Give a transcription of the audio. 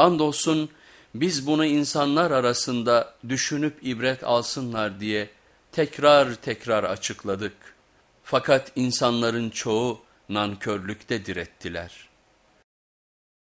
Andolsun biz bunu insanlar arasında düşünüp ibret alsınlar diye tekrar tekrar açıkladık. Fakat insanların çoğu nankörlükte direttiler.''